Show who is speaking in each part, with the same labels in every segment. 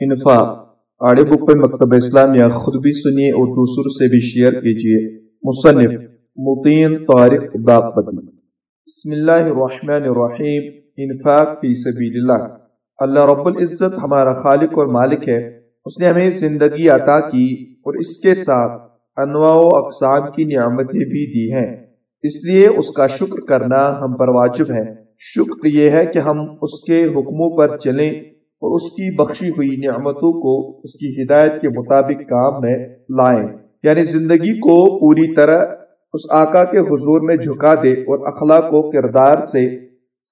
Speaker 1: انفاق audio book پر مکتب اسلامیہ خود بھی سنیے اور دوسروں سے بھی شیئر کیجیے مصنف مطین طارق داقتی بسم اللہ الرحمن الرحیم انفاق فی سبیل اللہ اللہ رب العزت ہمارا خالق اور مالک ہے اس نے ہمیں زندگی عطا کی اور اس کے ساتھ انواع و اقسام کی نعمتیں بھی دی ہیں اس لیے اس کا شکر کرنا ہم پر واجب ہے شکر یہ ہے کہ ہم اس کے حکموں پر چلیں اور اس کی بخشی ہوئی نعمتوں کو اس کی ہدایت کے مطابق کام میں لائیں۔ یعنی زندگی کو پوری طرح اس آقا کے حضور میں جھکا دے اور اخلاق و کردار سے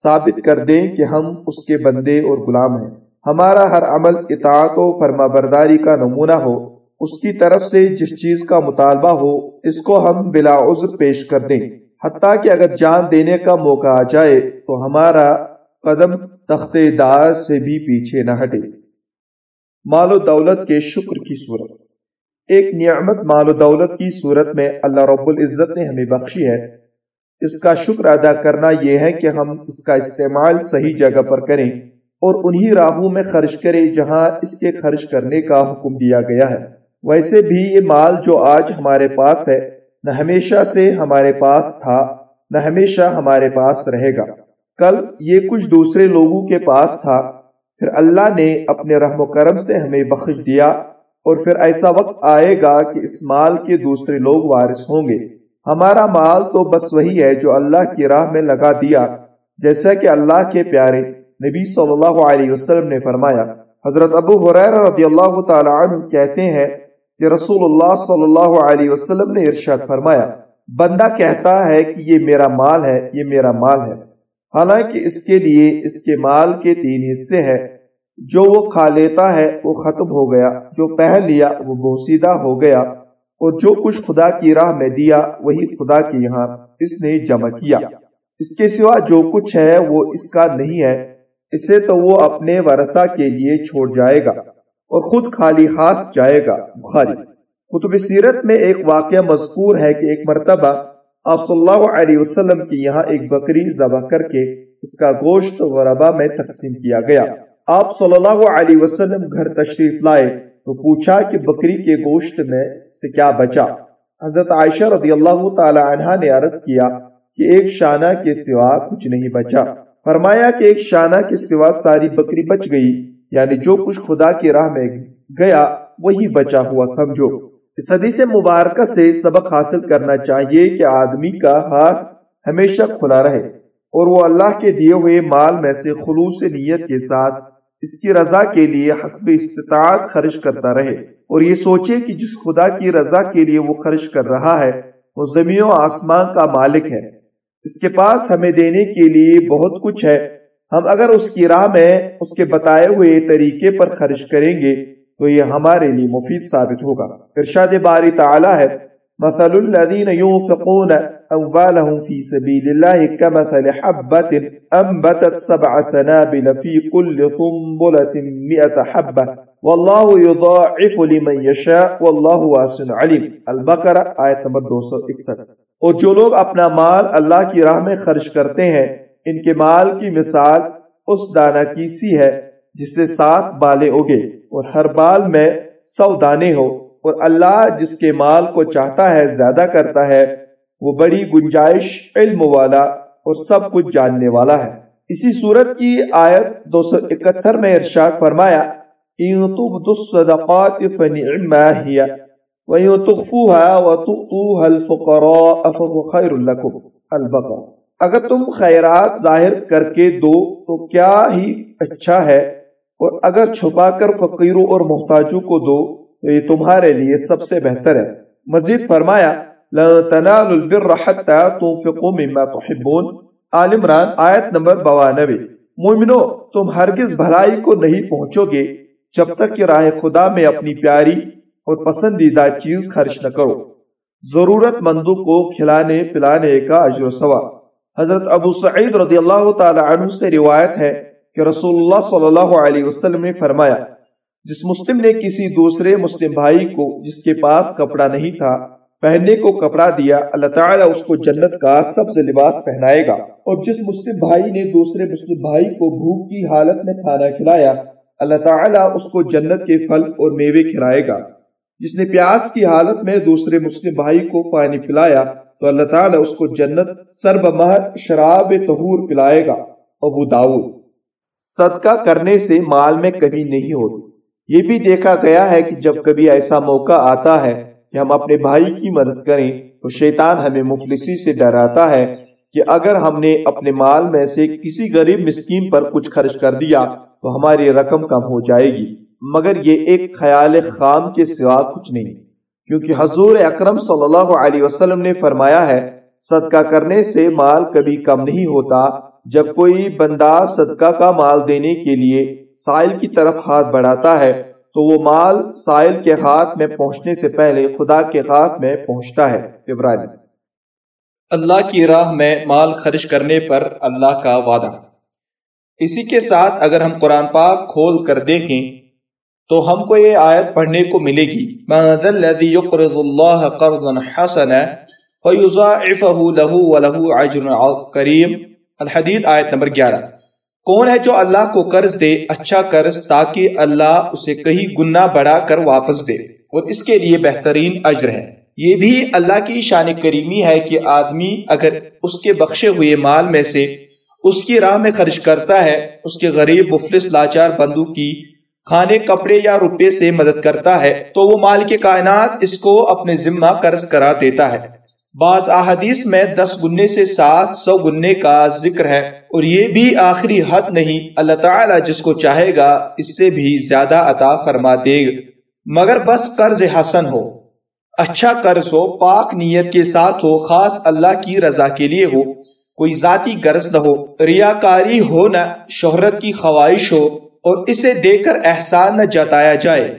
Speaker 1: ثابت کر دیں کہ ہم اس کے بندے اور غلام ہیں۔ ہمارا ہر عمل اطاعت و فرما برداری کا نمونہ ہو۔ اس کی طرف سے جس چیز کا مطالبہ ہو، اس کو ہم بلا عذر پیش کر دیں۔ حتیٰ کہ اگر جان دینے کا موقع آ جائے تو ہمارا قدم تخت دار سے بھی پیچھے نہ ہٹے۔ مال و دولت کے شکر کی صورت۔ ایک نعمت مال و دولت کی صورت میں اللہ رب العزت نے ہمیں بخشی ہے۔ اس کا شکر ادا کرنا یہ ہے کہ ہم اس کا استعمال صحیح جگہ پر کریں اور انہی راہوں میں خرچ کریں جہاں اس کے خرچ کرنے کا حکم دیا گیا ہے۔ ویسے بھی یہ مال جو آج ہمارے پاس ہے، نہ ہمیشہ سے ہمارے پاس تھا، نہ ہمیشہ ہمارے پاس رہے گا۔ کل یہ کچھ دوسرے لوگوں کے پاس تھا۔ پھر اللہ نے اپنے رحم و کرم سے ہمیں بخش دیا اور پھر ایسا وقت آئے گا کہ اس مال کے دوسرے لوگ وارث ہوں گے۔ ہمارا مال تو بس وہی ہے جو اللہ کی راہ میں لگا دیا، جیسا کہ اللہ کے پیارے نبی صلی اللہ علیہ وسلم نے فرمایا۔ حضرت ابو حریر رضی اللہ تعالی عنہ کہتے ہیں کہ رسول اللہ صلی اللہ علیہ وسلم نے ارشاد فرمایا، بندہ کہتا ہے کہ یہ میرا مال ہے، یہ میرا مال ہے۔ حالانکہ اس کے لیے اس کے مال کے تین حصے ہیں۔ جو وہ کھا لیتا ہے وہ ختم ہو گیا، جو پہ لیا وہ بوسیدہ ہو گیا، اور جو کچھ خدا کی راہ میں دیا وہی خدا کے یہاں اس نے جمع کیا۔ اس کے سوا جو کچھ ہے وہ اس کا نہیں ہے، اسے تو وہ اپنے ورثہ کے لیے چھوڑ جائے گا اور خود خالی ہاتھ جائے گا۔ بخاری۔ کتب سیرت میں ایک واقعہ مذکور ہے کہ ایک مرتبہ آپ صلی اللہ علیہ وسلم کی یہاں ایک بکری ذبح کر کے اس کا گوشت غربا میں تقسیم کیا گیا۔ آپ صلی اللہ علیہ وسلم گھر تشریف لائے تو پوچھا کہ بکری کے گوشت میں سے کیا بچا۔ حضرت عائشہ رضی اللہ تعالی عنہ نے عرض کیا کہ ایک شانہ کے سوا کچھ نہیں بچا۔ فرمایا کہ ایک شانہ کے سوا ساری بکری بچ گئی یعنی جو کچھ خدا کی راہ میں گیا وہی بچا ہوا سمجھو۔ اس حدیث مبارکہ سے سبق حاصل کرنا چاہیے کہ آدمی کا ہاتھ ہمیشہ کھلا رہے اور وہ اللہ کے دیے ہوئے مال میں سے خلوص نیت کے ساتھ اس کی رضا کے لیے حسب استطاعت خرچ کرتا رہے اور یہ سوچے کہ جس خدا کی رضا کے لیے وہ خرچ کر رہا ہے، وہ زمین و آسمان کا مالک ہے۔ اس کے پاس ہمیں دینے کے لیے بہت کچھ ہے۔ ہم اگر اس کی راہ میں اس کے بتائے ہوئے طریقے پر خرچ کریں گے تو یہ ہمارے لیے مفید ثابت ہوگا۔ ارشاد باری تعالی ہے، مثل الذين ينفقون اموالهم في سبيل الله كمثل حبة انبتت سبع سنابل في كل ثنبلة مئة حبة والله يضاعف لمن يشاء والله واسع عليم البقرہ آیت نمبر 261 اور جو لوگ اپنا مال اللہ کی راہ میں خرچ کرتے ہیں، ان کے مال کی مثال اس دانہ کی سی ہے۔ جس سے سات بالے اگے اور ہر بال میں سو دانے ہو اور اللہ جس کے مال کو چاہتا ہے زیادہ کرتا ہے، وہ بڑی گنجائش، علم والا اور سب کچھ جاننے والا ہے۔ اسی صورت کی آیت دو سو اکہتر میں ارشاد فرمایا الصدقات فنعما هي اگر تم خیرات ظاہر کر کے دو تو کیا ہی اچھا ہے۔ اور اگر چھپا کر فقیروں اور محتاجوں کو دو، تو یہ تمہارے لیے سب سے بہتر ہے۔ مزید فرمایا البر آل عمران، آیت نمبر 92 مومنو، تم ہرگز بھلائی کو نہیں پہنچو گے جب تک کہ راہ خدا میں اپنی پیاری اور پسندیدہ چیز خرچ نہ کرو۔ ضرورت مندوں کو کھلانے، پلانے کا اجر و ثواب۔ حضرت ابو سعید رضی اللہ تعالی عنہ سے روایت ہے کہ رسول اللہ صلی اللہ علیہ وسلم نے فرمایا، جس مسلم نے کسی دوسرے مسلم بھائی کو، جس کے پاس کپڑا نہیں تھا، پہننے کو کپڑا دیا، اللہ تعالیٰ اس کو جنت کا سب سے لباس پہنائے گا۔ اور جس مسلم بھائی نے دوسرے مسلم بھائی کو بھوک کی حالت میں کھانا کھلایا، اللہ تعالیٰ اس کو جنت کے پھل اور میوے کھلائے گا۔ جس نے پیاس کی حالت میں دوسرے مسلم بھائی کو پانی پلایا، تو اللہ تعالیٰ اس کو جنت سرب مہر شراب طہور پلائے گا۔ ابو داود صدقہ کرنے سے مال میں کمی نہیں ہوتی۔ یہ بھی دیکھا گیا ہے کہ جب کبھی ایسا موقع آتا ہے کہ ہم اپنے بھائی کی مدد کریں تو شیطان ہمیں مفلسی سے ڈراتا ہے کہ اگر ہم نے اپنے مال میں سے کسی غریب مسکین پر کچھ خرچ کر دیا تو ہماری رقم کم ہو جائے گی۔ مگر یہ ایک خیال خام کے سوا کچھ نہیں۔ کیونکہ حضور اکرم صلی اللہ علیہ وسلم نے فرمایا ہے، صدقہ کرنے سے مال کبھی کم نہیں ہوتا جب کوئی بندہ صدقہ کا مال دینے کے لیے سائل کی طرف ہاتھ بڑھاتا ہے، تو وہ مال سائل کے ہاتھ میں پہنچنے سے پہلے خدا کے ہاتھ میں پہنچتا ہے۔ عبرانی
Speaker 2: اللہ کی راہ میں مال خرچ کرنے پر اللہ کا وعدہ۔ اسی کے ساتھ اگر ہم قرآن پاک کھول کر دیکھیں، تو ہم کو یہ آیت پڑھنے کو ملے گی۔ مَاذَا الَّذِي يُقْرِضُ اللَّهَ قَرْضًا حَسَنًا فَيُضَاعِفَهُ لَهُ کریم الحدید آیت نمبر گیارہ۔ کون ہے جو اللہ کو قرض دے اچھا قرض، تاکہ اللہ اسے کہیں گنا بڑھا کر واپس دے۔ اور اس کے لیے بہترین اجر ہے۔ یہ بھی اللہ کی شان کریمی ہے کہ آدمی اگر اس کے بخشے ہوئے مال میں سے اس کی راہ میں خرچ کرتا ہے، اس کے غریب، مفلس، لاچار بندو کی کھانے، کپڑے یا روپے سے مدد کرتا ہے، تو وہ مال کے کائنات اس کو اپنے ذمہ قرض کرا دیتا ہے۔ بعض احادیث میں دس گنے سے سات سو گنے کا ذکر ہے اور یہ بھی آخری حد نہیں، اللہ تعالیٰ جس کو چاہے گا، اس سے بھی زیادہ عطا فرما دے۔ گا مگر بس قرض حسن ہو۔ اچھا قرض ہو، پاک نیت کے ساتھ ہو، خاص اللہ کی رضا کے لیے ہو۔ کوئی ذاتی غرض نہ ہو۔ ریاکاری ہو نہ، شہرت کی خواہش ہو۔ اور اسے دے کر احسان نہ جتایا جائے۔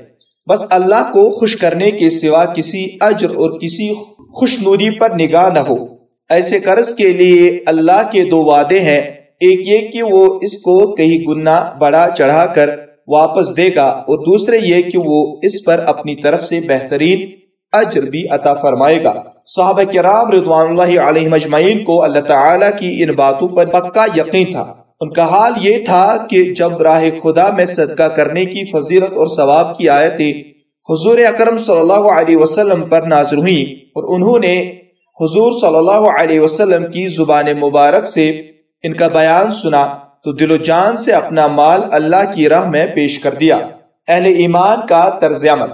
Speaker 2: بس اللہ کو خوش کرنے کے سوا کسی اجر اور کسی خوش نوری پر نگاہ نہ ہو۔ ایسے قرض کے لیے اللہ کے دو وعدے ہیں۔ ایک یہ کہ وہ اس کو کہیں گنا بڑا چڑھا کر واپس دے گا اور دوسرے یہ کہ وہ اس پر اپنی طرف سے بہترین اجر بھی عطا فرمائے گا۔ صحابہ کرام رضوان اللہ علیہ مجمعین کو اللہ تعالیٰ کی ان باتوں پر پکا یقین تھا۔ ان کا حال یہ تھا کہ جب راہ خدا میں صدقہ کرنے کی فضیلت اور ثواب کی آیتیں حضور اکرم صلی اللہ علیہ وسلم پر نازل ہوئی اور انہوں نے حضور صلی اللہ علیہ وسلم کی زبان مبارک سے ان کا بیان سنا تو دل و جان سے اپنا مال اللہ کی راہ میں پیش کر دیا۔ اہل ایمان کا طرز عمل۔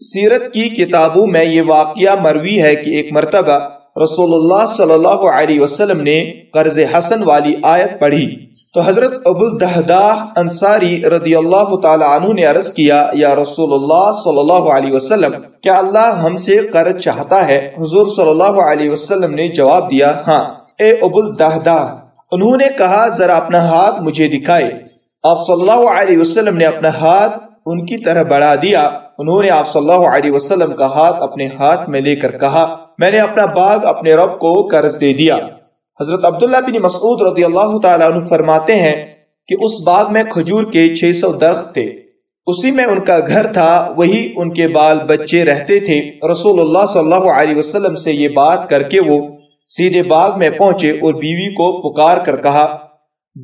Speaker 2: سیرت کی کتابوں میں یہ واقعہ مروی ہے کہ ایک مرتبہ رسول اللہ صلی اللہ علیہ وسلم نے قرض حسن والی آیت پڑھی۔ تو حضرت ابو الدہدہ انصاری رضی اللہ تعالی عنہ نے عرض کیا، یا رسول اللہ صلی اللہ علیہ وسلم، کیا اللہ ہم سے قرض چاہتا ہے؟ حضور صلی اللہ علیہ وسلم نے جواب دیا ہاں۔ اے ابو الدہدہ انہوں نے کہا، ذرا اپنا ہاتھ مجھے دکھائے۔ آپ صلی اللہ علیہ وسلم نے اپنا ہاتھ ان کی طرح بڑھا دیا۔ انہوں نے آپ صلی اللہ علیہ وسلم کا ہاتھ اپنے ہاتھ میں لے کر کہا، میں نے اپنا باغ اپنے رب کو قرض دے دیا۔ حضرت عبداللہ بن مسعود رضی اللہ تعالیٰ عنہ فرماتے ہیں کہ اس باغ میں کھجور کے چھ سو درخت تھے۔ اسی میں ان کا گھر تھا، وہی ان کے بال بچے رہتے تھے۔ رسول اللہ صلی اللہ علیہ وسلم سے یہ بات کر کے وہ سیدھے باغ میں پہنچے اور بیوی کو پکار کر کہا،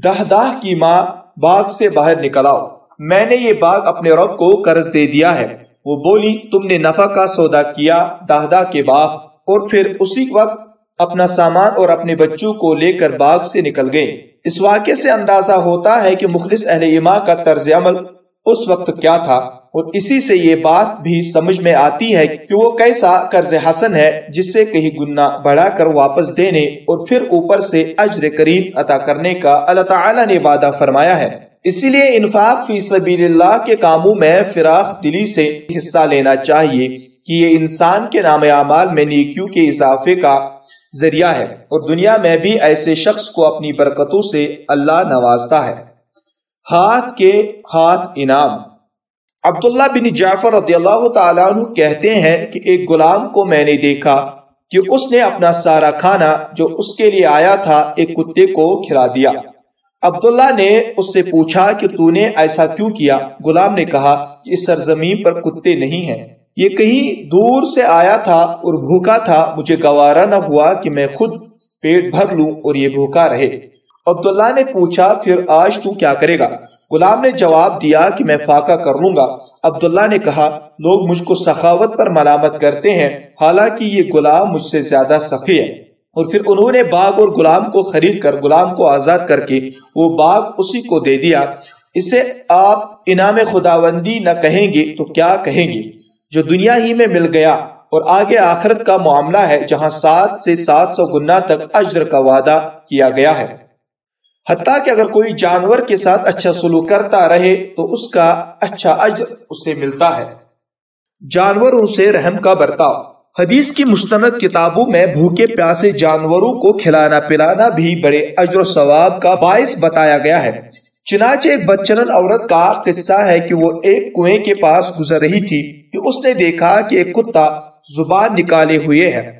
Speaker 2: دہ دہ کی ماں، باغ سے باہر نکل آؤ۔ میں نے یہ باغ اپنے رب کو قرض دے دیا ہے۔ وہ بولی، تم نے نفع کا سودا کیا دہ کے باغ اور پھر اسی وقت اپنا سامان اور اپنے بچوں کو لے کر باغ سے نکل گئے اس واقعے سے اندازہ ہوتا ہے کہ مخلص اہل ایمان کا طرز عمل اس وقت کیا تھا۔ اور اسی سے یہ بات بھی سمجھ میں آتی ہے کہ وہ کیسا قرض حسن ہے جس سے کہیں گنا بڑھا کر واپس دینے اور پھر اوپر سے اجر کریم عطا کرنے کا اللہ تعالی نے وعدہ فرمایا ہے۔ اسی لیے انفاق فی سبیل اللہ کے کاموں میں فراخ دلی سے حصہ لینا چاہیے کہ یہ انسان کے نام اعمال میں نیکیوں کے اضافے کا ذریعہ ہے اور دنیا میں بھی ایسے شخص کو اپنی برکتوں سے اللہ نوازتا ہے۔ ہاتھ کے ہاتھ انعام۔ عبداللہ بن جعفر رضی اللہ تعالیٰ عنہ کہتے ہیں کہ ایک غلام کو میں نے دیکھا کہ اس نے اپنا سارا کھانا جو اس کے لیے آیا تھا ایک کتے کو کھلا دیا۔ عبداللہ نے اس سے پوچھا کہ تو نے ایسا کیوں کیا؟ غلام نے کہا کہ اس سرزمین پر کتے نہیں ہیں۔ یہ کہیں دور سے آیا تھا اور بھوکا تھا، مجھے گوارا نہ ہوا کہ میں خود پیٹ بھر لوں اور یہ بھوکا رہے۔ عبداللہ نے پوچھا، پھر آج تو کیا کرے گا؟ غلام نے جواب دیا کہ میں فاقہ کر لوں گا۔ عبداللہ نے کہا، لوگ مجھ کو سخاوت پر ملامت کرتے ہیں، حالانکہ یہ غلام مجھ سے زیادہ سخی ہے اور پھر انہوں نے باغ اور غلام کو خرید کر، غلام کو آزاد کر کے وہ باغ اسی کو دے دیا۔ اسے آپ انعام خداوندی نہ کہیں گے تو کیا کہیں گے؟ جو دنیا ہی میں مل گیا اور آگے آخرت کا معاملہ ہے جہاں سات سے سات سو گنا تک اجر کا وعدہ کیا گیا ہے۔ حتیٰ کہ اگر کوئی جانور کے ساتھ اچھا سلوک کرتا رہے تو اس کا اچھا اجر اسے ملتا ہے۔ جانوروں سے رحم کا برتاؤ۔ حدیث کی مستند کتابوں میں بھوکے پیاسے جانوروں کو کھلانا پلانا بھی بڑے اجر و ثواب کا باعث بتایا گیا ہے۔ چنانچہ ایک بچنن عورت کا قصہ ہے کہ وہ ایک کنویں کے پاس گزر رہی تھی کہ اس نے دیکھا کہ ایک کتا زبان نکالے ہوئے ہے۔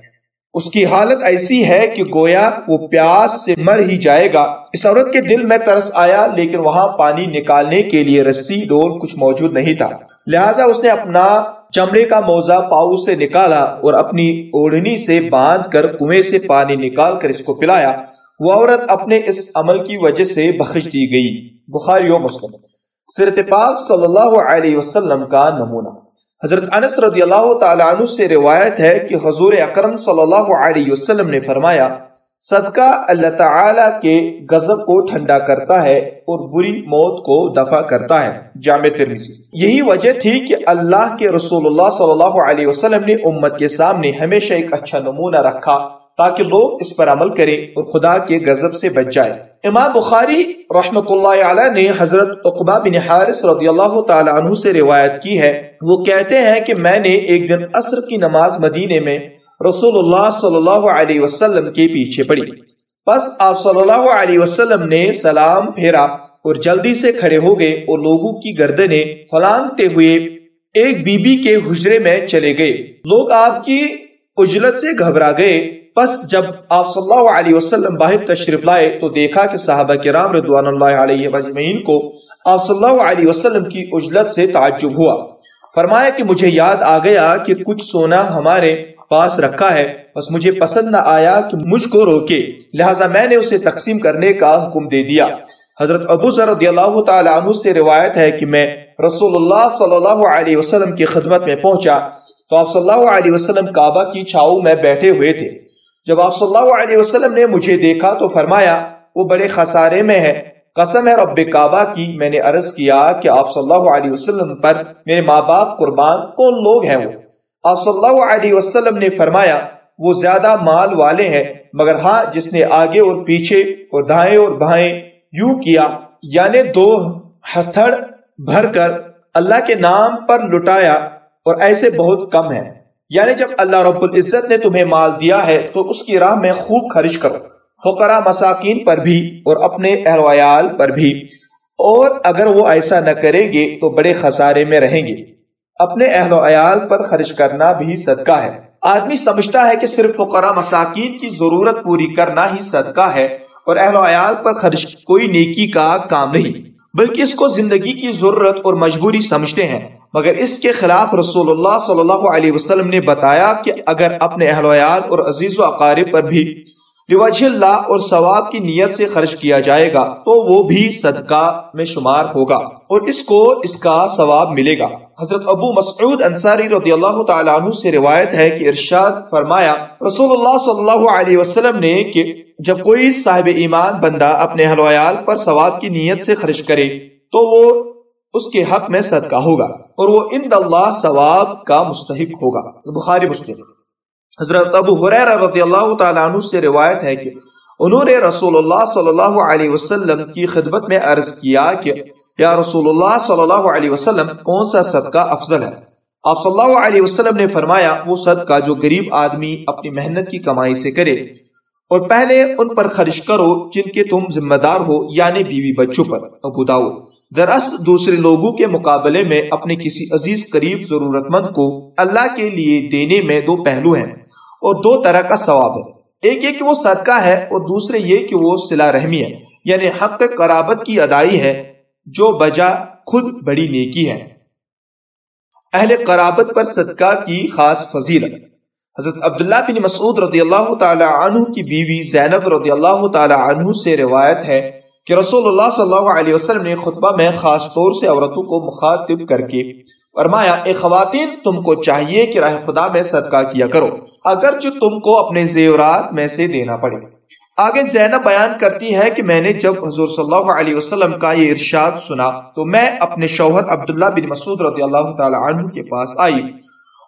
Speaker 2: اس کی حالت ایسی ہے کہ گویا وہ پیاس سے مر ہی جائے گا۔ اس عورت کے دل میں ترس آیا، لیکن وہاں پانی نکالنے کے لیے رسی، ڈول کچھ موجود نہیں تھا۔ لہٰذا اس نے اپنا چمڑے کا موزہ پاؤ سے نکالا اور اپنی اوڑھنی سے باندھ کر کنویں سے پانی نکال کر اس کو پلایا۔ وہ عورت اپنے اس عمل کی وجہ سے بخش دی گئی۔ بخاری و مسلم۔ سیرت پاک صلی اللہ علیہ وسلم کا نمونہ۔ حضرت انس رضی اللہ تعالیٰ عنہ سے روایت ہے کہ حضور اکرم صلی اللہ علیہ وسلم نے فرمایا، صدقہ اللہ تعالی کے غضب کو ٹھنڈا کرتا ہے اور بری موت کو دفع کرتا ہے۔ جامع ترمیزی یہی وجہ تھی کہ اللہ کے رسول اللہ صلی اللہ علیہ وسلم نے امت کے سامنے ہمیشہ ایک اچھا نمونہ رکھا۔ تاکہ لوگ اس پر عمل کریں اور خدا کے غضب سے بچ جائے امام بخاری رحمت اللہ علیہ نے حضرت عقبہ بن حارث رضی اللہ تعالی عنہ سے روایت کی ہے۔ وہ کہتے ہیں کہ میں نے ایک دن عصر کی نماز مدینے میں رسول اللہ صلی اللہ علیہ وسلم کے پیچھے پڑی پس آپ صلی اللہ علیہ وسلم نے سلام پھیرا اور جلدی سے کھڑے ہو گئے اور لوگوں کی گردنیں فلانگتے ہوئے ایک بی بی کے حجرے میں چلے گئے۔ لوگ آپ کی اجلت سے گھبرا گئے۔ پس جب آپ صلی اللہ علیہ وسلم باہر تشریف لائے تو دیکھا کہ صحابہ کرام رضوان اللہ علیہ مجمعین کو آپ صلی اللہ علیہ وسلم کی اجلت سے تعجب ہوا۔ فرمایا کہ مجھے یاد آ گیا کہ کچھ سونا ہمارے پاس رکھا ہے، بس مجھے پسند نہ آیا کہ مجھ کو روکے۔ لہٰذا میں نے اسے تقسیم کرنے کا حکم دے دیا۔ حضرت ابو ذر رضی اللہ تعالیٰ عنہ سے روایت ہے کہ میں رسول اللہ صلی اللہ علیہ وسلم کی خدمت میں پہنچا تو آپ صلی اللہ علیہ وسلم کعبہ کی چھاؤ میں بیٹھے ہوئے تھے۔ جب آپ صلی اللہ علیہ وسلم نے مجھے دیکھا تو فرمایا، وہ بڑے خسارے میں ہے۔ قسم ہے رب کعبہ کی، میں نے عرض کیا کہ آپ صلی اللہ علیہ وسلم پر میرے ماں باپ قربان کون لوگ ہیں وہ؟ آپ صلی اللہ علیہ وسلم نے فرمایا، وہ زیادہ مال والے ہیں، مگر ہاں جس نے آگے اور پیچھے اور دھائیں اور بھائیں یوں کیا یعنی دو ہتھڑ بھر کر اللہ کے نام پر لٹایا اور ایسے بہت کم ہیں۔ یعنی جب اللہ رب العزت نے تمہیں مال دیا ہے تو اس کی راہ میں خوب خرچ کرو فقرا مساکین پر بھی اور اپنے اہل ویال پر بھی۔ اور اگر وہ ایسا نہ کریں گے تو بڑے خسارے میں رہیں گے۔ اپنے اہل و عیال پر خرچ کرنا بھی صدقہ ہے۔ آدمی سمجھتا ہے کہ صرف فقراء مساکین کی ضرورت پوری کرنا ہی صدقہ ہے اور اہل و عیال پر خرچ کوئی نیکی کا کام نہیں۔ بلکہ اس کو زندگی کی ضرورت اور مجبوری سمجھتے ہیں۔ مگر اس کے خلاف رسول اللہ صلی اللہ علیہ وسلم نے بتایا کہ اگر اپنے اہل ویال اور عزیز و اقارب پر بھی لوجہ اللہ اور ثواب کی نیت سے خرچ کیا جائے گا تو وہ بھی صدقہ میں شمار ہوگا اور اس کو اس کا ثواب ملے گا۔ حضرت ابو مسعود انصاری رضی اللہ تعالیٰ عنہ سے روایت ہے کہ ارشاد فرمایا، رسول اللہ صلی اللہ علیہ وسلم نے کہ جب کوئی صاحب ایمان بندہ اپنے اہل ویال پر ثواب کی نیت سے خرچ کرے تو وہ اس کے حق میں صدقہ ہوگا اور وہ اند اللہ ثواب کا مستحق ہوگا۔ بخاری مسلم۔ حضرت ابو حریر رضی اللہ تعالیٰ عنہ سے روایت ہے کہ انہوں نے رسول اللہ صلی اللہ علیہ وسلم کی خدمت میں عرض کیا کہ یا رسول اللہ صلی اللہ علیہ وسلم، کون سا صدقہ افضل ہے؟ آپ صلی اللہ علیہ وسلم نے فرمایا، وہ صدقہ جو غریب آدمی اپنی محنت کی کمائی سے کرے اور پہلے ان پر خرچ کرو جن کے تم ذمہ دار ہو یعنی بیوی بچوں پر، ابو داؤ دراصل دوسرے لوگوں کے مقابلے میں اپنے کسی عزیز قریب ضرورت مند کو اللہ کے لیے دینے میں دو پہلو ہیں اور دو طرح کا ثواب ہے۔ ایک یہ کہ وہ صدقہ ہے اور دوسرے یہ کہ وہ صلح رحمی ہے یعنی حق قرابت کی ادائی ہے، جو بجا خود بڑی نیکی ہے۔ اہل قرابت پر صدقہ کی خاص فضیلت۔ حضرت عبداللہ بن مسعود رضی اللہ تعالی عنہ کی بیوی زینب رضی اللہ تعالی عنہ سے روایت ہے کہ رسول اللہ صلی اللہ علیہ وسلم نے خطبہ میں خاص طور سے عورتوں کو مخاطب کر کے فرمایا، اے خواتین، تم کو چاہیے کہ راہ خدا میں صدقہ کیا کرو، اگرچہ تم کو اپنے زیورات میں سے دینا پڑے۔ آگے زینب بیان کرتی ہے کہ میں نے جب حضور صلی اللہ علیہ وسلم کا یہ ارشاد سنا تو میں اپنے شوہر عبداللہ بن مسعود رضی اللہ تعالی عنہ کے پاس آئی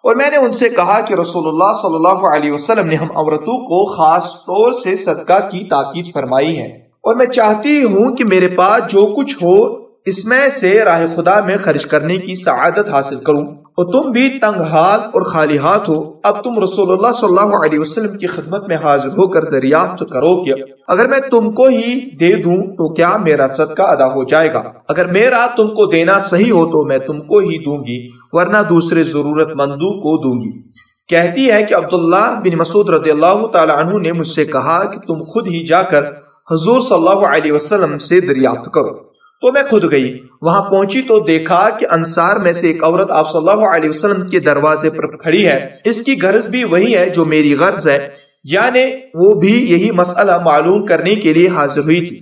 Speaker 2: اور میں نے ان سے کہا کہ رسول اللہ صلی اللہ علیہ وسلم نے ہم عورتوں کو خاص طور سے صدقہ کی تاکید فرمائی ہے۔ اور میں چاہتی ہوں کہ میرے پاس جو کچھ ہو، اس میں سے راہ خدا میں خرچ کرنے کی سعادت حاصل کروں۔ اور تم بھی تنگ حال اور خالی ہاتھ ہو۔ اب تم رسول اللہ صلی اللہ علیہ وسلم کی خدمت میں حاضر ہو کر دریافت کرو کہ اگر میں تم کو ہی دے دوں تو کیا میرا صدقہ ادا ہو جائے گا؟ اگر میرا تم کو دینا صحیح ہو تو میں تم کو ہی دوں گی، ورنہ دوسرے ضرورت مندوں کو دوں گی۔ کہتی ہے کہ عبداللہ بن مسعود رضی اللہ تعالی عنہ نے مجھ سے کہا کہ تم خود ہی جا کر حضور صلی اللہ علیہ وسلم سے دریافت کرو۔ تو میں خود گئی، وہاں پہنچی تو دیکھا کہ انصار میں سے ایک عورت آپ صلی اللہ علیہ وسلم کے دروازے پر کھڑی ہے۔ اس کی غرض بھی وہی ہے جو میری غرض ہے۔ یعنی وہ بھی یہی مسئلہ معلوم کرنے کے لیے حاضر ہوئی تھی۔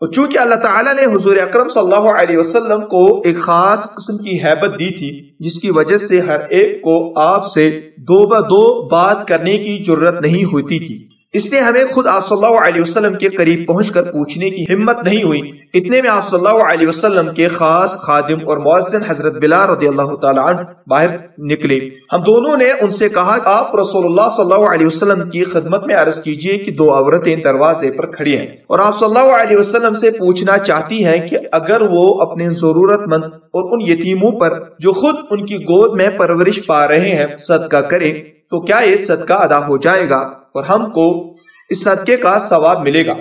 Speaker 2: اور چونکہ اللہ تعالیٰ نے حضور اکرم صلی اللہ علیہ وسلم کو ایک خاص قسم کی حیبت دی تھی، جس کی وجہ سے ہر ایک کو آپ سے دو با دو بات کرنے کی ضرورت نہیں ہوتی تھی۔ اس لیے ہمیں خود آپ صلی اللہ علیہ وسلم کے قریب پہنچ کر پوچھنے کی ہمت نہیں ہوئی۔ اتنے میں آپ صلی اللہ علیہ وسلم کے خاص خادم اور معزن حضرت بلال رضی اللہ تعالی عنہ باہر نکلے۔ ہم دونوں نے ان سے کہا کہ آپ رسول اللہ صلی اللہ علیہ وسلم کی خدمت میں عرض کیجیے کہ دو عورتیں دروازے پر کھڑی ہیں۔ اور آپ صلی اللہ علیہ وسلم سے پوچھنا چاہتی ہیں کہ اگر وہ اپنے ضرورت مند اور ان یتیموں پر جو خود ان کی گود میں پرورش پا رہے ہیں، صدقہ کرے تو کیا یہ صدقہ ادا ہو جائے گا اور ہم کو اس صدقے کا ثواب ملے گا؟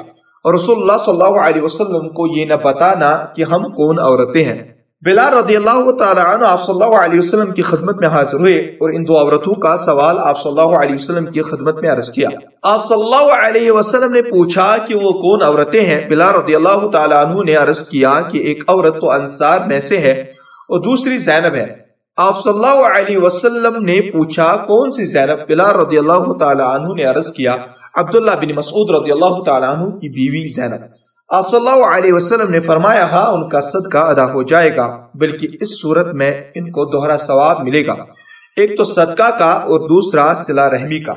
Speaker 2: اور رسول اللہ صلی اللہ علیہ وسلم کو یہ نہ بتانا کہ ہم کون عورتیں ہیں۔ بلال رضی اللہ تعالی عنہ آپ صلی اللہ علیہ وسلم کی خدمت میں حاضر ہوئے اور ان دو عورتوں کا سوال آپ صلی اللہ علیہ وسلم کی خدمت میں عرض کیا۔ آپ صلی اللہ علیہ وسلم نے پوچھا کہ وہ کون عورتیں ہیں؟ بلال رضی اللہ تعالی عنہ نے عرض کیا کہ ایک عورت تو انصار میں سے ہے اور دوسری زینب ہے۔ آپ صلی اللہ علیہ وسلم نے پوچھا کون سی زینب بلال رضی اللہ تعالی عنہ نے عرض کیا؟ عبداللہ بن مسعود رضی اللہ تعالی عنہ کی بیوی زینب۔ آپ صلی اللہ علیہ وسلم نے فرمایا ہاں ان کا صدقہ ادا ہو جائے گا، بلکہ اس صورت میں ان کو دوہرا ثواب ملے گا۔ ایک تو صدقہ کا اور دوسرا صلہ رحمی کا۔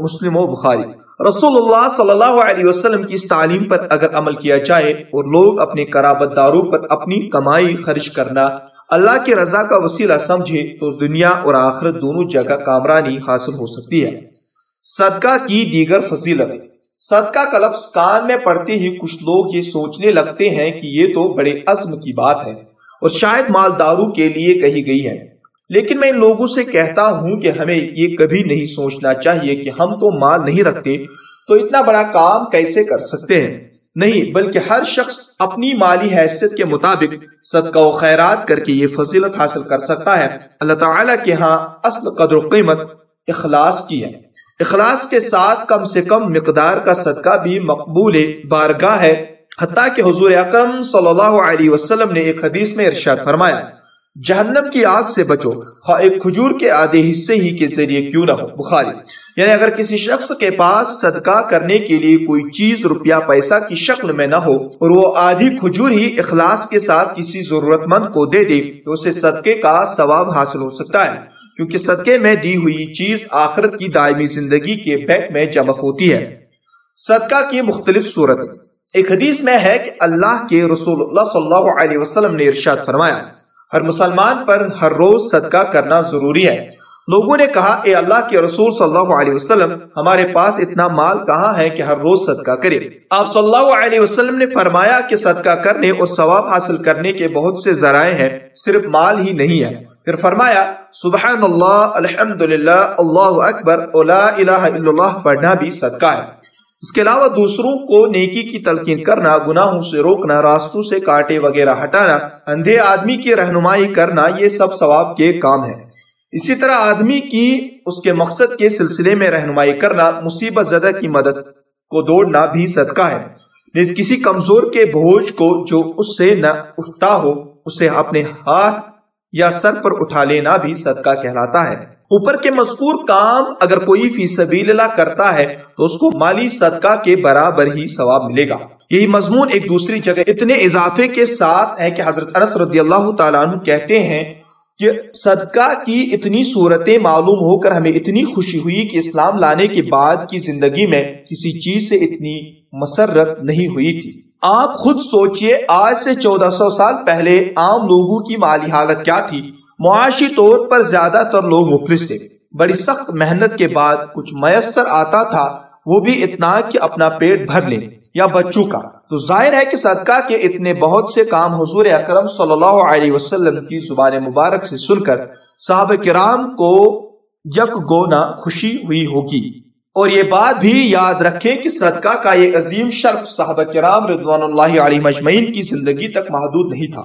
Speaker 2: مسلم و بخاری۔ رسول اللہ صلی اللہ علیہ وسلم کی اس تعلیم پر اگر عمل کیا جائے اور لوگ اپنے قرابت داروں پر اپنی کمائی خرچ کرنا اللہ کی رضا کا وسیلہ سمجھے تو دنیا اور آخرت دونوں جگہ کامرانی حاصل ہو سکتی ہے۔ صدقہ کی دیگر فضیلت۔ صدقہ کا لفظ کان میں پڑھتے ہی کچھ لوگ یہ سوچنے لگتے ہیں کہ یہ تو بڑے عزم کی بات ہے اور شاید مالداروں کے لیے کہی گئی ہے۔ لیکن میں ان لوگوں سے کہتا ہوں کہ ہمیں یہ کبھی نہیں سوچنا چاہیے کہ ہم تو مال نہیں رکھتے تو اتنا بڑا کام کیسے کر سکتے ہیں۔ نہیں بلکہ ہر شخص اپنی مالی حیثیت کے مطابق صدقہ و خیرات کر کے یہ فضیلت حاصل کر سکتا ہے۔ اللہ تعالیٰ کے ہاں اصل قدر و قیمت اخلاص کی ہے۔ اخلاص کے ساتھ کم سے کم مقدار کا صدقہ بھی مقبول بارگاہ ہے۔ حتیٰ کہ حضور اکرم صلی اللہ علیہ وسلم نے ایک حدیث میں ارشاد فرمایا۔ جہنم کی آگ سے بچو۔ خواہ ایک کھجور کے آدھے حصے ہی کے ذریعے کیوں نہ ہو۔ بخاری۔ یعنی اگر کسی شخص کے پاس صدقہ کرنے کے لیے کوئی چیز روپیہ پیسہ کی شکل میں نہ ہو اور وہ آدھی کھجور ہی اخلاص کے ساتھ کسی ضرورت مند کو دے دے، تو اسے صدقے کا ثواب حاصل ہو سکتا ہے۔ کیونکہ صدقے میں دی ہوئی چیز آخرت کی دائمی زندگی کے بینک میں جمع ہوتی ہے۔ صدقہ کی مختلف صورت۔ ایک حدیث میں ہے کہ اللہ کے رسول اللہ صلی اللہ علیہ وسلم نے ارشاد فرمایا ہر مسلمان پر ہر روز صدقہ کرنا ضروری ہے۔ لوگوں نے کہا، اے اللہ کے رسول صلی اللہ علیہ وسلم، ہمارے پاس اتنا مال کہاں ہے کہ ہر روز صدقہ کرے؟ آپ صلی اللہ علیہ وسلم نے فرمایا کہ صدقہ کرنے اور ثواب حاصل کرنے کے بہت سے ذرائع ہیں، صرف مال ہی نہیں ہے۔ پھر فرمایا، سبحان اللہ، الحمدللہ، اللہ اکبر لا الہ الا اللہ، پڑھنا بھی صدقہ ہے۔ اس کے علاوہ دوسروں کو نیکی کی تلقین کرنا، گناہوں سے روکنا، راستوں سے کاٹے وغیرہ ہٹانا، اندھے آدمی کی رہنمائی کرنا، یہ سب ثواب کے کام ہے اسی طرح آدمی کی اس کے مقصد کے سلسلے میں رہنمائی کرنا مصیبت زدہ کی مدد کو دوڑنا بھی صدقہ ہے۔ نیز کسی کمزور کے بوجھ کو جو اس سے نہ اٹھتا ہو، اسے اپنے ہاتھ یا سر پر اٹھا لینا بھی صدقہ کہلاتا ہے۔ اوپر کے مذکور کام اگر کوئی فی سبیل اللہ کرتا ہے تو اس کو مالی صدقہ کے برابر ہی ثواب ملے گا۔ یہی مضمون ایک دوسری جگہ اتنے اضافے کے ساتھ ہے کہ حضرت انس رضی اللہ تعالیٰ عنہ کہتے ہیں کہ صدقہ کی اتنی صورتیں معلوم ہو کر ہمیں اتنی خوشی ہوئی کہ اسلام لانے کے بعد کی زندگی میں کسی چیز سے اتنی مسرت نہیں ہوئی تھی۔ آپ خود سوچئے آج سے چودہ سو سال پہلے عام لوگوں کی مالی حالت کیا تھی۔ معاشی طور پر زیادہ تر لوگ مفلس تھے۔ بڑی سخت محنت کے بعد کچھ میسر آتا تھا، وہ بھی اتنا کہ اپنا پیٹ بھر لیں یا بچوں کا۔ تو ظاہر ہے کہ صدقہ کے اتنے بہت سے کام حضور اکرم صلی اللہ علیہ وسلم کی زبان مبارک سے سن کر صحابہ کرام کو یک گونا خوشی ہوئی ہوگی۔ اور یہ بات بھی یاد رکھیں کہ صدقہ کا یہ عظیم شرف صحابہ کرام رضوان اللہ علیہ مجمعین کی زندگی تک محدود نہیں تھا۔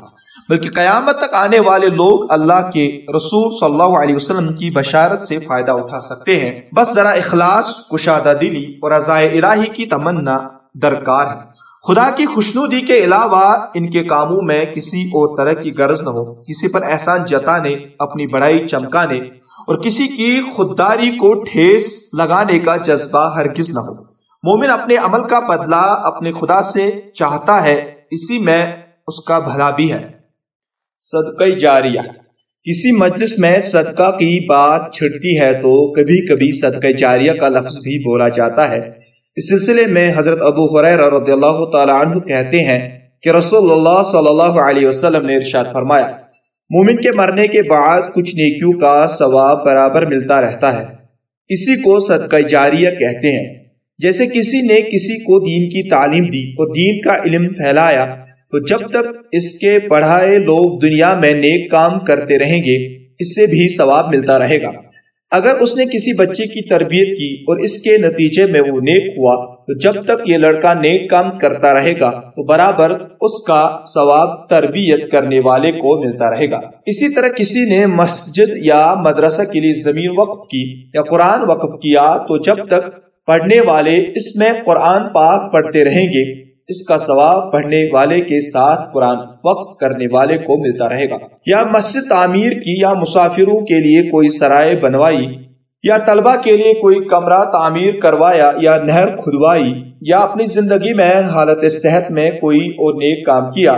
Speaker 2: بلکہ قیامت تک آنے والے لوگ اللہ کے رسول صلی اللہ علیہ وسلم کی بشارت سے فائدہ اٹھا سکتے ہیں۔ بس ذرا اخلاص، کشادہ دلی اور رضائے الہی کی تمنا درکار ہے۔ خدا کی خوشنودی کے علاوہ ان کے کاموں میں کسی اور طرح کی غرض نہ ہو۔ کسی پر احسان جتانے اپنی بڑائی چمکانے اور کسی کی خودداری کو ٹھیس لگانے کا جذبہ ہرگز نہ ہو۔ مومن اپنے عمل کا بدلہ اپنے خدا سے چاہتا ہے، اسی میں اس کا بھلا بھی ہے۔ صدقہ جاریہ۔ کسی مجلس میں صدقہ کی بات چھڑتی ہے تو کبھی کبھی صدقہ جاریہ کا لفظ بھی بولا جاتا ہے۔ اس سلسلے میں حضرت ابو حریر رضی اللہ تعالی عنہ کہتے ہیں کہ رسول اللہ صلی اللہ علیہ وسلم نے ارشاد فرمایا، مومن کے مرنے کے بعد کچھ نیکیوں کا ثواب برابر ملتا رہتا ہے۔ اسی کو صدقہ جاریہ کہتے ہیں۔ جیسے کسی نے کسی کو دین کی تعلیم دی اور دین کا علم پھیلایا تو جب تک اس کے پڑھائے لوگ دنیا میں نیک کام کرتے رہیں گے، اس سے بھی ثواب ملتا رہے گا۔ اگر اس نے کسی بچے کی تربیت کی اور اس کے نتیجے میں وہ نیک ہوا، تو جب تک یہ لڑکا نیک کام کرتا رہے گا، تو برابر اس کا ثواب تربیت کرنے والے کو ملتا رہے گا۔ اسی طرح کسی نے مسجد یا مدرسہ کے لیے زمین وقف کی یا قرآن وقف کیا، تو جب تک پڑھنے والے اس میں قرآن پاک پڑھتے رہیں گے اس کا ثواب پڑھنے والے کے ساتھ قرآن وقف کرنے والے کو ملتا رہے گا۔ یا مسجد تعمیر کی یا مسافروں کے لیے کوئی سرائے بنوائی، یا طلبہ کے لیے کوئی کمرہ تعمیر کروایا یا نہر کھدوائی، یا اپنی زندگی میں حالت صحت میں کوئی اور نیک کام کیا۔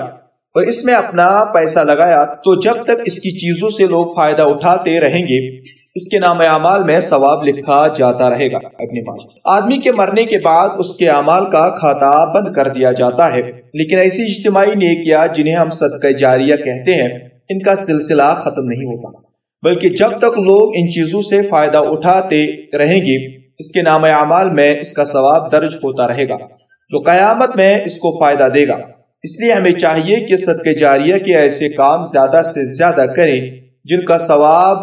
Speaker 2: اور اس میں اپنا پیسہ لگایا تو جب تک اس کی چیزوں سے لوگ فائدہ اٹھاتے رہیں گے، اس کے نام اعمال میں ثواب لکھا جاتا رہے گا۔ اپنے پاس آدمی کے مرنے کے بعد اس کے اعمال کا کھاتا بند کر دیا جاتا ہے۔ لیکن ایسی اجتماعی نیکیا جنہیں ہم صدقہ جاریہ کہتے ہیں، ان کا سلسلہ ختم نہیں ہوتا۔ بلکہ جب تک لوگ ان چیزوں سے فائدہ اٹھاتے رہیں گے، اس کے نام اعمال میں اس کا ثواب درج ہوتا رہے گا۔ جو قیامت میں اس کو فائدہ دے گا۔ اس لیے ہمیں چاہیے کہ صدقہ جاریہ کے ایسے کام زیادہ سے زیادہ کریں جن کا ثواب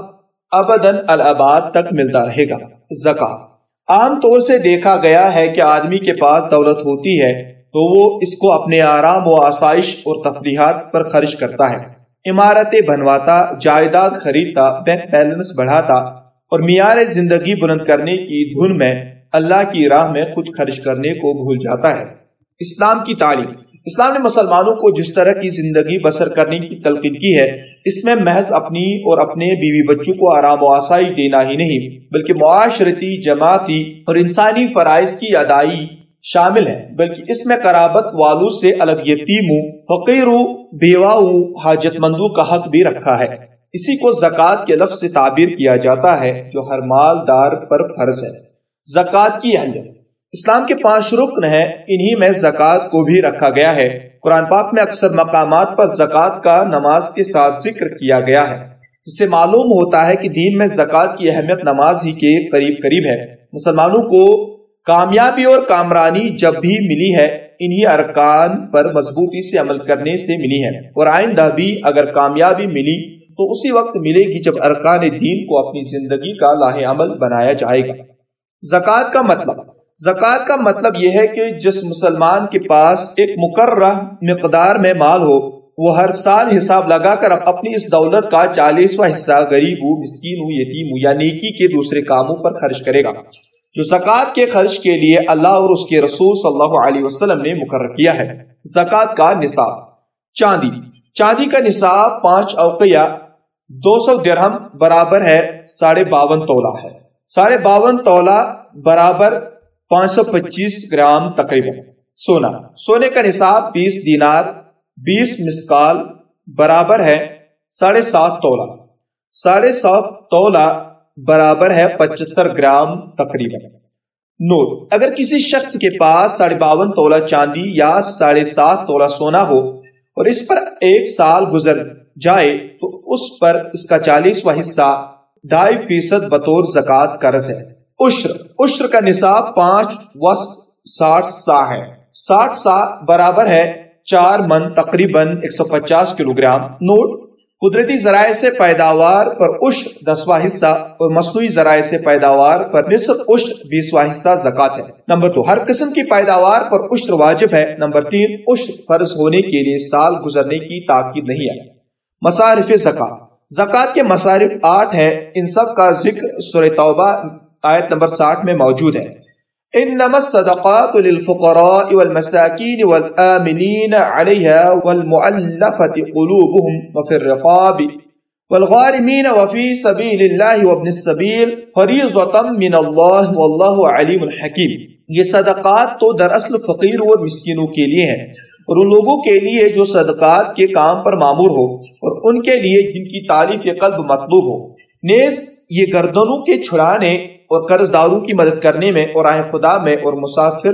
Speaker 2: ابدن الاباد تک ملتا رہے گا۔ زکات عام طور سے دیکھا گیا ہے کہ آدمی کے پاس دولت ہوتی ہے تو وہ اس کو اپنے آرام و آسائش اور تفریحات پر خرچ کرتا ہے۔ عمارتیں بنواتا، جائیداد خریدتا، بینک بیلنس بڑھاتا اور معیار زندگی بلند کرنے کی دھن میں اللہ کی راہ میں کچھ خرچ کرنے کو بھول جاتا ہے۔ اسلام کی تعلیم۔ اسلام نے مسلمانوں کو جس طرح کی زندگی بسر کرنے کی تلقین کی ہے، اس میں محض اپنی اور اپنے بیوی بچوں کو آرام و آسائی دینا ہی نہیں، بلکہ معاشرتی، جماعتی اور انسانی فرائض کی ادائی شامل ہے بلکہ اس میں قرابت والوں سے الگ یتیموں فقیروں بیواؤں حاجت مندوں کا حق بھی رکھا ہے۔ اسی کو زکوٰۃ کے لفظ سے تعبیر کیا جاتا ہے، جو ہر مالدار پر فرض ہے۔ زکوٰۃ کی اہمیت اسلام کے پانچ رکن ہیں، انہی میں زکوٰۃ کو بھی رکھا گیا ہے۔ قرآن پاک میں اکثر مقامات پر زکوٰۃ کا نماز کے ساتھ ذکر کیا گیا ہے۔ اس سے معلوم ہوتا ہے کہ دین میں زکوٰۃ کی اہمیت نماز ہی کے قریب قریب ہے۔ مسلمانوں کو کامیابی اور کامرانی جب بھی ملی ہے، انہی ارکان پر مضبوطی سے عمل کرنے سے ملی ہے۔ اور آئندہ بھی اگر کامیابی ملی، تو اسی وقت ملے گی جب ارکان دین کو اپنی زندگی کا لاہ عمل بنایا جائے گا۔ زکوٰۃ کا مطلب زکوٰۃ کا مطلب یہ ہے کہ جس مسلمان کے پاس ایک مقررہ مقدار میں مال ہو، وہ ہر سال حساب لگا کر اپنی اس دولت کا چالیسواں حصہ غریب ہو مسکین ہو یتیم ہو یا نیکی کے دوسرے کاموں پر خرچ کرے گا۔ جو زکوٰۃ کے خرچ کے لیے اللہ اور اس کے رسول صلی اللہ علیہ وسلم نے مقرر کیا ہے۔ زکوٰۃ کا نصاب۔ چاندی۔ چاندی کا نصاب پانچ اوقیہ دو سو درہم برابر ہے، ساڑھے باون تولہ ہے۔ ساڑھے باون تولہ برابر پانچ سو پچیس گرام تقریباً۔ سونا۔ سونے کا نصاب بیس دینار، بیس مسکال برابر ہے ساڑھے سات تولہ۔ ساڑھے سات تولہ برابر ہے پچہتر گرام تقریباً۔ نوٹ۔ اگر کسی شخص کے پاس ساڑھے باون تولہ چاندی یا ساڑھے سات تولہ سونا ہو اور اس پر ایک سال گزر جائے تو اس پر اس کا چالیسواں حصہ ڈھائی فیصد بطور زکوٰۃ قرض ہے۔ عشر عشر کا نصاب پانچ، وسط ساٹھ سا ہے۔ ساٹھ سا برابر ہے چار من تقریباً ایک سو پچاس کلو گرام۔ نوٹ، قدرتی ذرائع سے پیداوار پر عشر دسواں حصہ اور مصنوعی ذرائع سے پیداوار پر نصف عشر بیسواں حصہ زکات ہے۔ نمبر دو، ہر قسم کی پیداوار پر عشر واجب ہے۔ نمبر تین، عشر فرض ہونے کے لیے سال گزرنے کی تاکید نہیں ہے۔ مصارف زکات زکات کے مصارف آٹھ ہے ان سب کا ذکر سورہ توبہ آیت نمبر ساٹھ میں موجود ہے۔ انما الصدقات للفقراء والمساكين والآمنين عليها والمؤلفة قلوبهم وفي الرقاب والغارمين وفي سبيل الله وابن السبيل فريضة من الله والله عليم حكيم یہ صدقات تو دراصل فقیر اور مسکینوں کے لیے ہیں اور ان لوگوں کے لیے جو صدقات کے کام پر معمور ہو اور ان کے لیے جن کی تعریف قلب مطلوب ہو۔ نیز یہ گردنوں کے چھڑانے اور قرض داروں کی مدد کرنے میں اور آئے خدا میں اور مسافر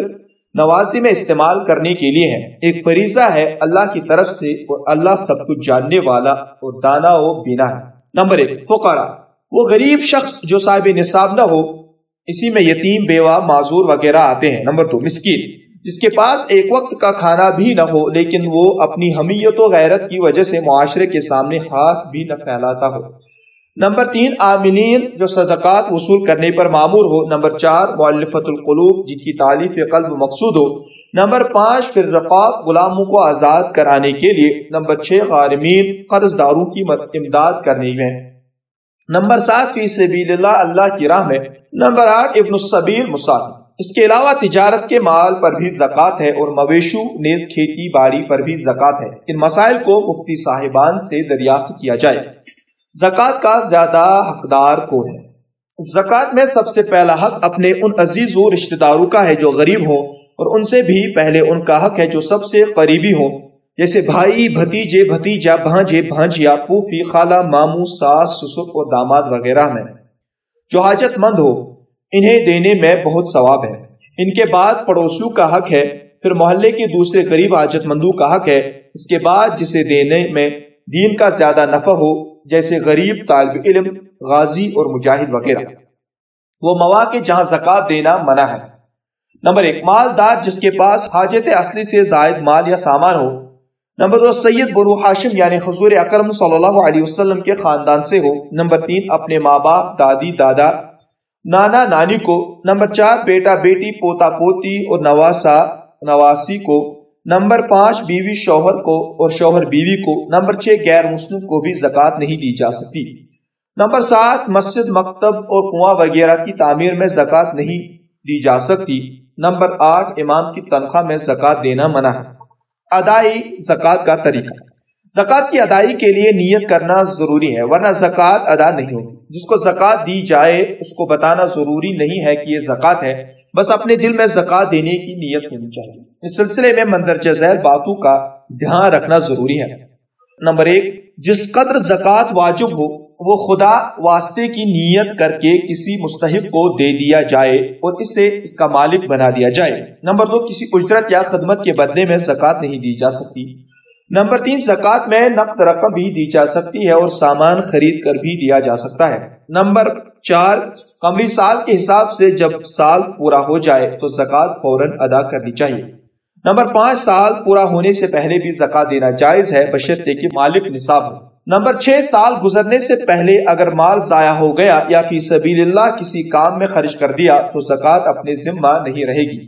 Speaker 2: نوازی میں استعمال کرنے کے لیے ہے ایک فریضہ ہے اللہ کی طرف سے اور اللہ سب کچھ جاننے والا اور دانا و بینا ہے۔ نمبر ایک فقرا وہ غریب شخص جو صاحب نصاب نہ ہو، اسی میں یتیم، بیوہ، معذور وغیرہ آتے ہیں۔ نمبر دو، مسکین۔ جس کے پاس ایک وقت کا کھانا بھی نہ ہو، لیکن وہ اپنی حمیت و غیرت کی وجہ سے معاشرے کے سامنے ہاتھ بھی نہ پھیلاتا ہو۔ نمبر تین، آمنین، جو صدقات وصول کرنے پر معمور ہو۔ نمبر چار معلفت القلوب، جن کی تعلیف قلب مقصود ہو۔ نمبر پانچ، پھر رقاب، غلاموں کو آزاد کرانے کے لیے۔ نمبر چھ، غارمین قرض داروں کی امداد کرنے میں۔ نمبر سات، فی سبیل اللہ اللہ کی راہ میں۔ نمبر آٹھ، ابن السبیل، مسافر۔ اس کے علاوہ تجارت کے مال پر بھی زکوٰۃ ہے اور مویشو، نیز کھیتی باڑی پر بھی زکوٰۃ ہے۔ ان مسائل کو مفتی صاحبان سے دریافت کیا جائے۔ زکوٰۃ کا زیادہ حقدار کون ہے؟ زکوٰۃ میں سب سے پہلا حق اپنے ان عزیز و رشتہ داروں کا ہے جو غریب ہوں، اور ان سے بھی پہلے ان کا حق ہے جو سب سے قریبی ہوں، جیسے بھائی، بھتیجے، بھتیجا، بھانجے، بھانجیا پوپھی خالہ، ماموں، ساس، سسر اور داماد وغیرہ میں۔ جو حاجت مند ہو، انہیں دینے میں بہت ثواب ہے۔ ان کے بعد پڑوسیوں کا حق ہے، پھر محلے کے دوسرے غریب حاجت مندوں کا حق ہے۔ اس کے بعد جسے دینے میں دین کا زیادہ نفع ہو جیسے غریب، طالب علم، غازی اور مجاہد وغیرہ۔ وہ مواقع جہاں زکوٰۃ دینا منع ہے۔ نمبر ایک، مالدار جس کے پاس حاجت اصلی سے زائد مال یا سامان ہو۔ نمبر دو، سید برو ہاشم یعنی حضور اکرم صلی اللہ علیہ وسلم کے خاندان سے ہو۔ نمبر تین، اپنے ماں باپ، دادی، دادا، نانا، نانی کو۔ نمبر چار، بیٹا بیٹی، پوتا پوتی اور نواسا، نواسی کو۔ نمبر پانچ بیوی شوہر کو اور شوہر بیوی کو، نمبر چھ غیر مسلم کو بھی زکوٰۃ نہیں دی جا سکتی۔ نمبر سات، مسجد مکتب اور کنواں وغیرہ کی تعمیر میں زکوٰۃ نہیں دی جا سکتی۔ نمبر آٹھ، امام کی تنخواہ میں زکوٰۃ دینا منع۔ ہے ادائی، زکوٰۃ کا طریقہ۔ زکوٰۃ کی ادائی کے لیے نیت کرنا ضروری ہے، ورنہ زکوٰۃ ادا نہیں ہوگی جس کو زکوٰۃ دی جائے، اس کو بتانا ضروری نہیں ہے کہ یہ زکوٰۃ ہے۔ بس اپنے دل میں زکات دینے کی نیت ہونی چاہیے۔ اس سلسلے میں مندرجہ ذیل باتوں کا دھیان رکھنا ضروری ہے۔ نمبر ایک، جس قدر زکات واجب ہو، وہ خدا واسطے کی نیت کر کے کسی مستحق کو دے دیا جائے اور اس سے اس کا مالک بنا دیا جائے۔ نمبر دو، کسی اجرت یا خدمت کے بدلے میں زکات نہیں دی جا سکتی۔ نمبر تین، زکات میں نقد رقم بھی دی جا سکتی ہے اور سامان خرید کر بھی دیا جا سکتا ہے۔ نمبر چار قمری سال کے حساب سے جب سال پورا ہو جائے تو زکوٰۃ فوراً ادا کرنی چاہیے۔ نمبر پانچ، سال پورا ہونے سے پہلے بھی زکوٰۃ دینا جائز ہے بشرطے کہ مالک نصاب ہو۔ نمبر چھ، سال گزرنے سے پہلے اگر مال ضائع ہو گیا یا فی سبیل اللہ کسی کام میں خرچ کر دیا تو زکوٰۃ اپنے ذمہ نہیں رہے گی۔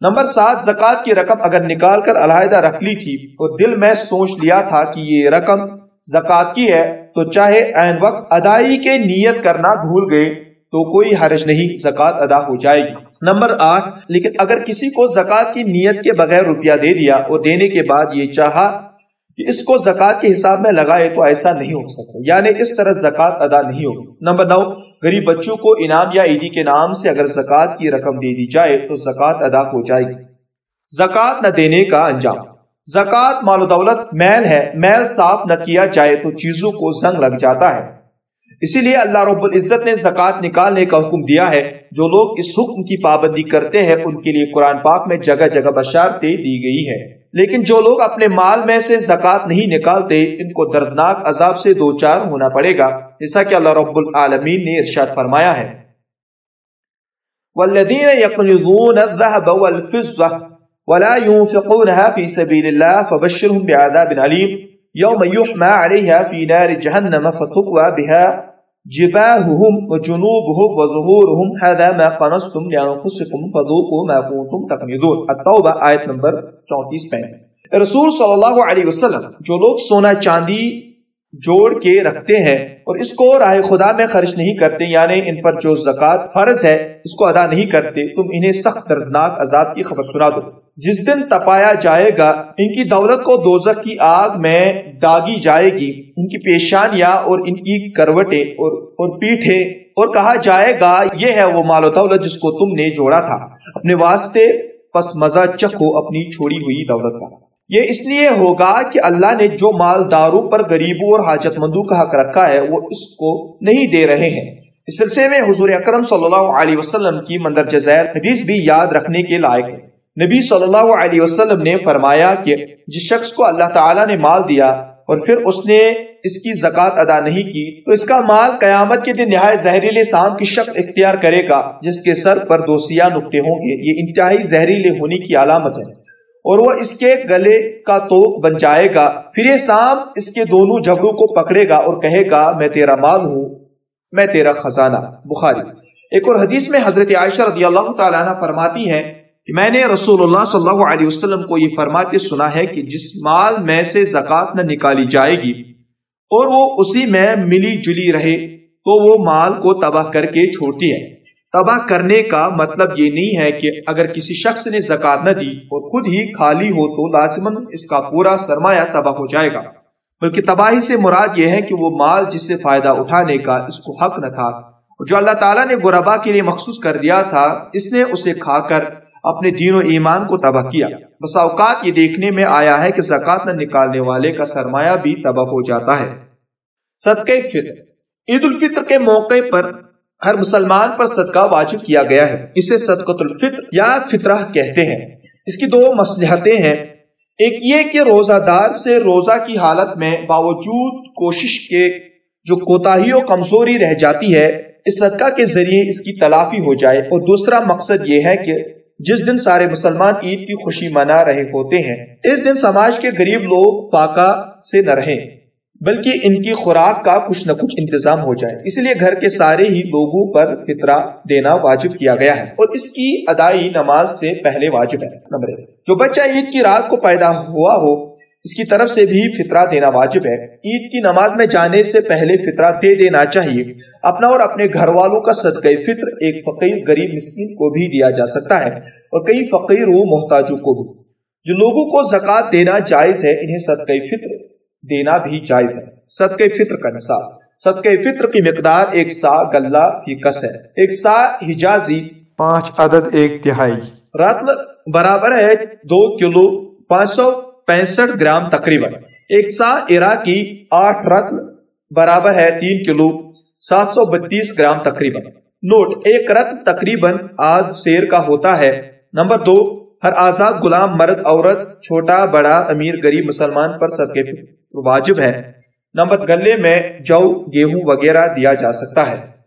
Speaker 2: نمبر سات، زکوٰۃ کی رقم اگر نکال کر علیحدہ رکھ لی تھی اور دل میں سوچ لیا تھا کہ یہ رقم زکوٰۃ کی ہے تو چاہے عین وقت ادائی کے نیت کرنا بھول گئے تو کوئی حرج نہیں، زکوٰۃ ادا ہو جائے گی۔ نمبر آٹھ، لیکن اگر کسی کو زکوٰۃ کی نیت کے بغیر روپیہ دے دیا اور دینے کے بعد یہ چاہا کہ اس کو زکوٰۃ کے حساب میں لگائے تو ایسا نہیں ہو سکتا۔ یعنی اس طرح زکوٰۃ ادا نہیں ہوگی نمبر نو، غریب بچوں کو انعام یا عیدی کے نام سے اگر زکوٰۃ کی رقم دے دی جائے تو زکوٰۃ ادا ہو جائے گی۔ زکوٰۃ نہ دینے کا انجام۔ زکوٰۃ مال و دولت، میل ہے، میل صاف نہ کیا جائے تو چیزوں کو زنگ لگ جاتا ہے۔ اسی لیے اللہ رب العزت نے زکوٰۃ نکالنے کا حکم دیا ہے۔ جو لوگ اس حکم کی پابندی کرتے ہیں، ان کے لیے قرآن پاک میں جگہ جگہ بشارتیں دی گئی ہے لیکن جو لوگ اپنے مال میں سے زکوٰۃ نہیں نکالتے، ان کو دردناک عذاب سے دو چار ہونا پڑے گا۔ جیسا کہ اللہ رب العالمین نے ارشاد فرمایا ہے۔ والذین یقنزون الذهب والفضة ولا ينفقونها في سبيل الله فبشرهم بعذاب عليم يوم يحمى عليها في نار جهنم فتقوى بها جباههم وجنوبهم وظهورهم، هذا ما قنصتم لأنفسكم فذوقوا ما كنتم تقنزون التوبہ آیت نمبر 34 پینٹ رسول صلی اللہ علیہ وسلم جو لوگ سونا چاندی جوڑ کے رکھتے ہیں اور اس کو راہ خدا میں خرچ نہیں کرتے یعنی ان پر جو زکوٰۃ فرض ہے، اس کو ادا نہیں کرتے، تم انہیں سخت دردناک عذاب کی خبر سنا دو۔ جس دن تپایا جائے گا، ان کی دولت کو دوزک کی آگ میں داگی جائے گی۔ ان کی پیشانیاں اور ان کی کروٹیں اور اور پیٹھے۔ اور کہا جائے گا، یہ ہے وہ مال و دولت جس کو تم نے جوڑا تھا۔ اپنے واسطے پس مزہ چکھو اپنی چھوڑی ہوئی دولت کا یہ اس لیے ہوگا کہ اللہ نے جو مالداروں پر غریبوں اور حاجت مندوں کا حق رکھا ہے، وہ اس کو نہیں دے رہے ہیں۔ اس سلسلے میں حضور اکرم صلی اللہ علیہ وسلم کی مندرجہ ذیل حدیث بھی یاد رکھنے کے لائق ہے۔ نبی صلی اللہ علیہ وسلم نے فرمایا کہ جس شخص کو اللہ تعالیٰ نے مال دیا اور پھر اس نے اس کی زکوٰۃ ادا نہیں کی، تو اس کا مال قیامت کے دن نہایت زہریلے سام کی شکل اختیار کرے گا، جس کے سر پر دو سیاہ نقطے ہوں گے۔ یہ انتہائی زہریلے ہونے کی علامت ہے۔ اور وہ اس کے گلے کا توق بن جائے گا، پھر یہ سانپ اس کے دونوں جھگڑوں کو پکڑے گا اور کہے گا، میں تیرا مال ہوں، میں تیرا خزانہ۔ بخاری۔ ایک اور حدیث میں حضرت عائشہ رضی اللہ تعالیٰ عنہ فرماتی ہے کہ میں نے رسول اللہ صلی اللہ علیہ وسلم کو یہ فرماتے سنا ہے کہ جس مال میں سے زکوٰۃ نہ نکالی جائے گی اور وہ اسی میں ملی جلی رہے تو وہ مال کو تباہ کر کے چھوڑتی ہے۔ تباہ کرنے کا مطلب یہ نہیں ہے کہ اگر کسی شخص نے زکات نہ دی اور خود ہی خالی ہو تو لازمن اس کا پورا سرمایہ تباہ ہو جائے گا۔ بلکہ تباہی سے مراد یہ ہے کہ وہ مال جس سے فائدہ اٹھانے کا اس کو حق نہ تھا جو اللہ تعالیٰ نے غربا کے لیے مخصوص کر دیا تھا، اس نے اسے کھا کر اپنے دین و ایمان کو تباہ کیا۔ بس اوقات یہ دیکھنے میں آیا ہے کہ زکات نہ نکالنے والے کا سرمایہ بھی تباہ ہو جاتا ہے۔ صدقہ فطر عید الفطر کے موقع پر ہر مسلمان پر صدقہ واجب کیا گیا ہے۔ اسے صدقۃ الفطر یا فطرہ کہتے ہیں۔ اس کی دو مسلحتیں ہیں۔ ایک یہ کہ روزہ دار سے روزہ کی حالت میں باوجود کوشش کے جو کوتاہی و کمزوری رہ جاتی ہے، اس صدقہ کے ذریعے اس کی تلافی ہو جائے۔ اور دوسرا مقصد یہ ہے کہ جس دن سارے مسلمان عید کی خوشی منا رہے ہوتے ہیں، اس دن سماج کے غریب لوگ فاقہ سے نہ رہیں، بلکہ ان کی خوراک کا کچھ نہ کچھ انتظام ہو جائے۔ اس لیے گھر کے سارے ہی لوگوں پر فطرہ دینا واجب کیا گیا ہے۔ اور اس کی ادائی نماز سے پہلے واجب ہے۔ نمبر جو بچہ عید کی رات کو پیدا ہوا ہو اس کی طرف سے بھی فطرہ دینا واجب ہے۔ عید کی نماز میں جانے سے پہلے فطرہ دے دینا چاہیے۔ اپنا اور اپنے گھر والوں کا صدقہ فطر ایک فقیر غریب مسکین کو بھی دیا جا سکتا ہے اور کئی فقیر و محتاجوں کو بھی۔ جو لوگوں کو زکوٰۃ دینا جائز ہے انہیں صدقہ فطر دینا بھی جائز ہے۔ صدقہ فطر کا نصاب۔ صدقہ فطر کی مقدار ایک سا گلہ فی کس ہے۔ ایک سا حجازی۔
Speaker 1: پانچ عدد ایک تہائی۔
Speaker 2: رتل برابر ہے دو کلو پانچ سو۔ پینسٹھ گرام تقریباً۔ ایک سا عراقی آٹھ رتل برابر ہے تین کلو، سات سو بتیس گرام تقریباً۔ نوٹ، ایک رت تقریباً آج سیر کا ہوتا ہے۔ نمبر دو، ہر آزاد غلام، مرد، عورت، چھوٹا، بڑا، امیر، غریب، مسلمان پر صدقے واجب ہے۔ نمبر گلے میں جو، گیہوں وغیرہ دیا جا سکتا ہے۔